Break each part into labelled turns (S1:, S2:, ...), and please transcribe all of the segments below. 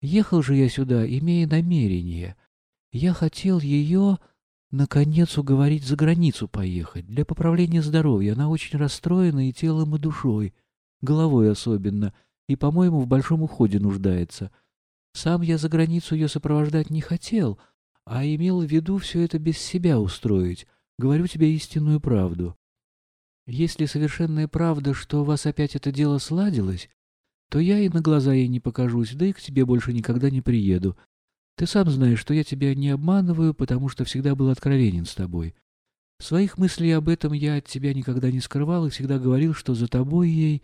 S1: Ехал же я сюда, имея намерение. Я хотел ее, наконец, уговорить за границу поехать, для поправления здоровья. Она очень расстроена и телом, и душой, головой особенно, и, по-моему, в большом уходе нуждается. Сам я за границу ее сопровождать не хотел, а имел в виду все это без себя устроить. Говорю тебе истинную правду. Если совершенная правда, что у вас опять это дело сладилось, то я и на глаза ей не покажусь, да и к тебе больше никогда не приеду. Ты сам знаешь, что я тебя не обманываю, потому что всегда был откровенен с тобой. Своих мыслей об этом я от тебя никогда не скрывал и всегда говорил, что за тобой ей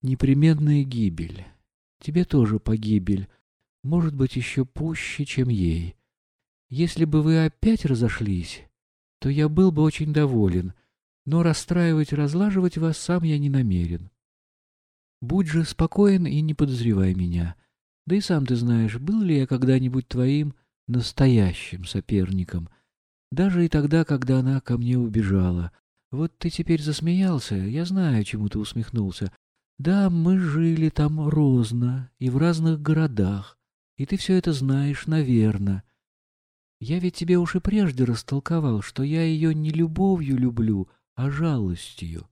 S1: непременная гибель. Тебе тоже погибель, может быть, еще пуще, чем ей. Если бы вы опять разошлись, то я был бы очень доволен, но расстраивать и разлаживать вас сам я не намерен. Будь же спокоен и не подозревай меня. Да и сам ты знаешь, был ли я когда-нибудь твоим настоящим соперником, даже и тогда, когда она ко мне убежала. Вот ты теперь засмеялся, я знаю, чему ты усмехнулся. Да, мы жили там розно и в разных городах, и ты все это знаешь, наверное. Я ведь тебе уж и прежде растолковал, что я ее не любовью люблю, а жалостью.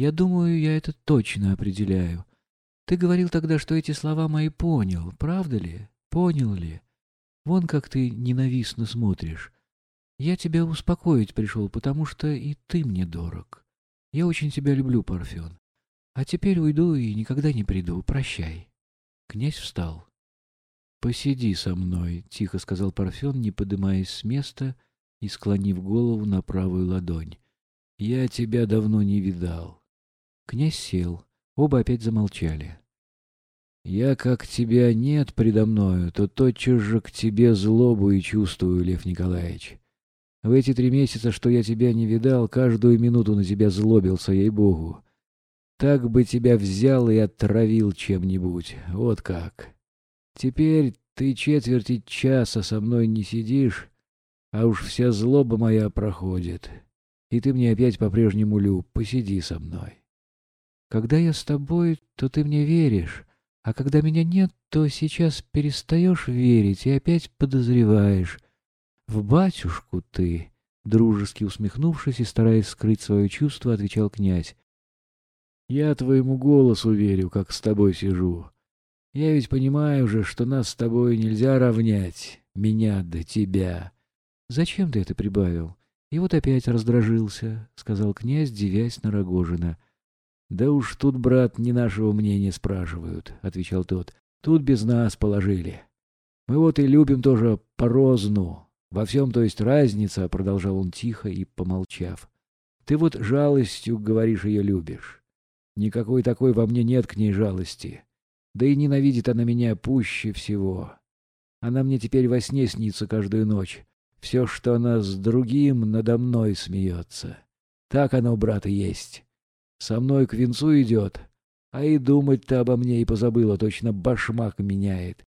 S1: Я думаю, я это точно определяю. Ты говорил тогда, что эти слова мои понял. Правда ли? Понял ли? Вон как ты ненавистно смотришь. Я тебя успокоить пришел, потому что и ты мне дорог. Я очень тебя люблю, Парфен. А теперь уйду и никогда не приду. Прощай. Князь встал. «Посиди со мной», — тихо сказал Парфен, не подымаясь с места и склонив голову на правую ладонь. «Я тебя давно не видал. Князь сел. Оба опять замолчали. «Я, как тебя нет предо мною, то тотчас же к тебе злобу и чувствую, Лев Николаевич. В эти три месяца, что я тебя не видал, каждую минуту на тебя злобился, ей-богу. Так бы тебя взял и отравил чем-нибудь. Вот как. Теперь ты четверти часа со мной не сидишь, а уж вся злоба моя проходит. И ты мне опять по-прежнему люб. Посиди со мной. Когда я с тобой, то ты мне веришь, а когда меня нет, то сейчас перестаешь верить и опять подозреваешь. В батюшку ты, дружески усмехнувшись и стараясь скрыть свое чувство, отвечал князь. Я твоему голосу верю, как с тобой сижу. Я ведь понимаю же, что нас с тобой нельзя равнять, меня да тебя. Зачем ты это прибавил? И вот опять раздражился, — сказал князь, девясь на Рогожина. — «Да уж тут, брат, не нашего мнения спрашивают», — отвечал тот. «Тут без нас положили. Мы вот и любим тоже порозну. Во всем, то есть, разница», — продолжал он тихо и помолчав. «Ты вот жалостью, говоришь, ее любишь. Никакой такой во мне нет к ней жалости. Да и ненавидит она меня пуще всего. Она мне теперь во сне снится каждую ночь. Все, что она с другим, надо мной смеется. Так оно, брат, и есть». Со мной к венцу идет, а и думать-то обо мне и позабыла, точно башмак меняет.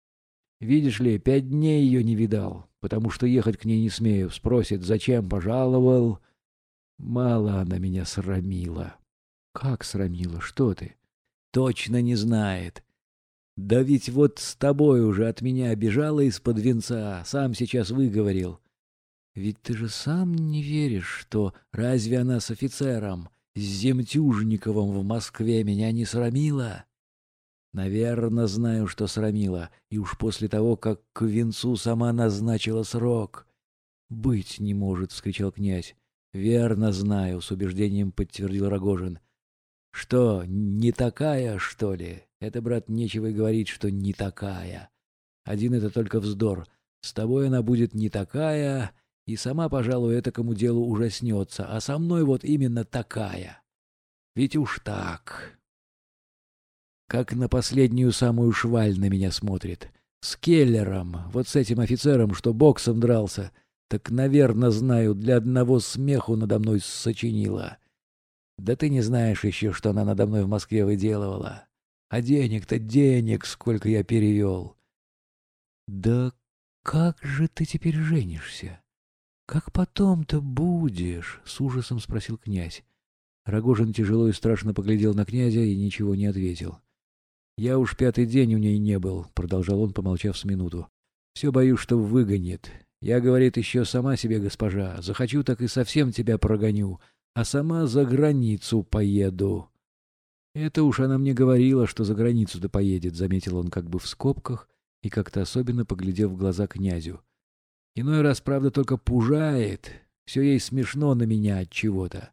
S1: Видишь ли, пять дней ее не видал, потому что ехать к ней не смею. Спросит, зачем пожаловал. Мало она меня срамила. Как срамила? Что ты? Точно не знает. Да ведь вот с тобой уже от меня бежала из-под венца, сам сейчас выговорил. Ведь ты же сам не веришь, что разве она с офицером с Земтюжниковым в Москве меня не срамило? Наверно, знаю, что срамило, и уж после того, как к венцу сама назначила срок. «Быть не может!» — вскричал князь. «Верно знаю», — с убеждением подтвердил Рогожин. «Что, не такая, что ли? Это, брат, нечего и говорить, что не такая. Один это только вздор. С тобой она будет не такая, и сама, пожалуй, этакому делу ужаснется, а со мной вот именно такая. Ведь уж так. Как на последнюю самую шваль на меня смотрит. С Келлером, вот с этим офицером, что боксом дрался, так, наверное, знаю, для одного смеху надо мной сочинила. Да ты не знаешь еще, что она надо мной в Москве выделывала. А денег-то денег, сколько я перевел. Да как же ты теперь женишься? «Как потом-то будешь?» — с ужасом спросил князь. Рогожин тяжело и страшно поглядел на князя и ничего не ответил. Я уж пятый день у ней не был, — продолжал он, помолчав с минуту. Все боюсь, что выгонит. Я, говорит, еще сама себе госпожа. Захочу, так и совсем тебя прогоню, а сама за границу поеду. Это уж она мне говорила, что за границу-то поедет, — заметил он как бы в скобках и как-то особенно поглядев в глаза князю. Иной раз, правда, только пужает. Все ей смешно на меня от чего-то.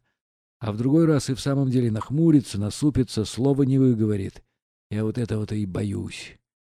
S1: А в другой раз и в самом деле нахмурится, насупится, слова не выговорит. Я вот этого-то и боюсь.